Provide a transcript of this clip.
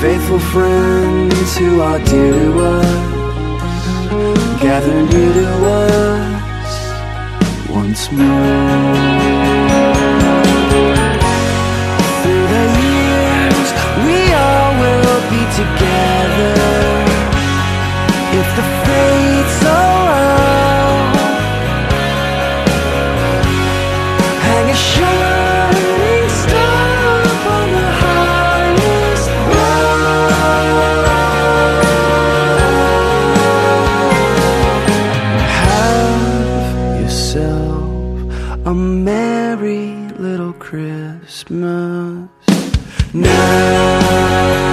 Faithful friends who are dear to us gather near to us once more. A merry little Christmas now.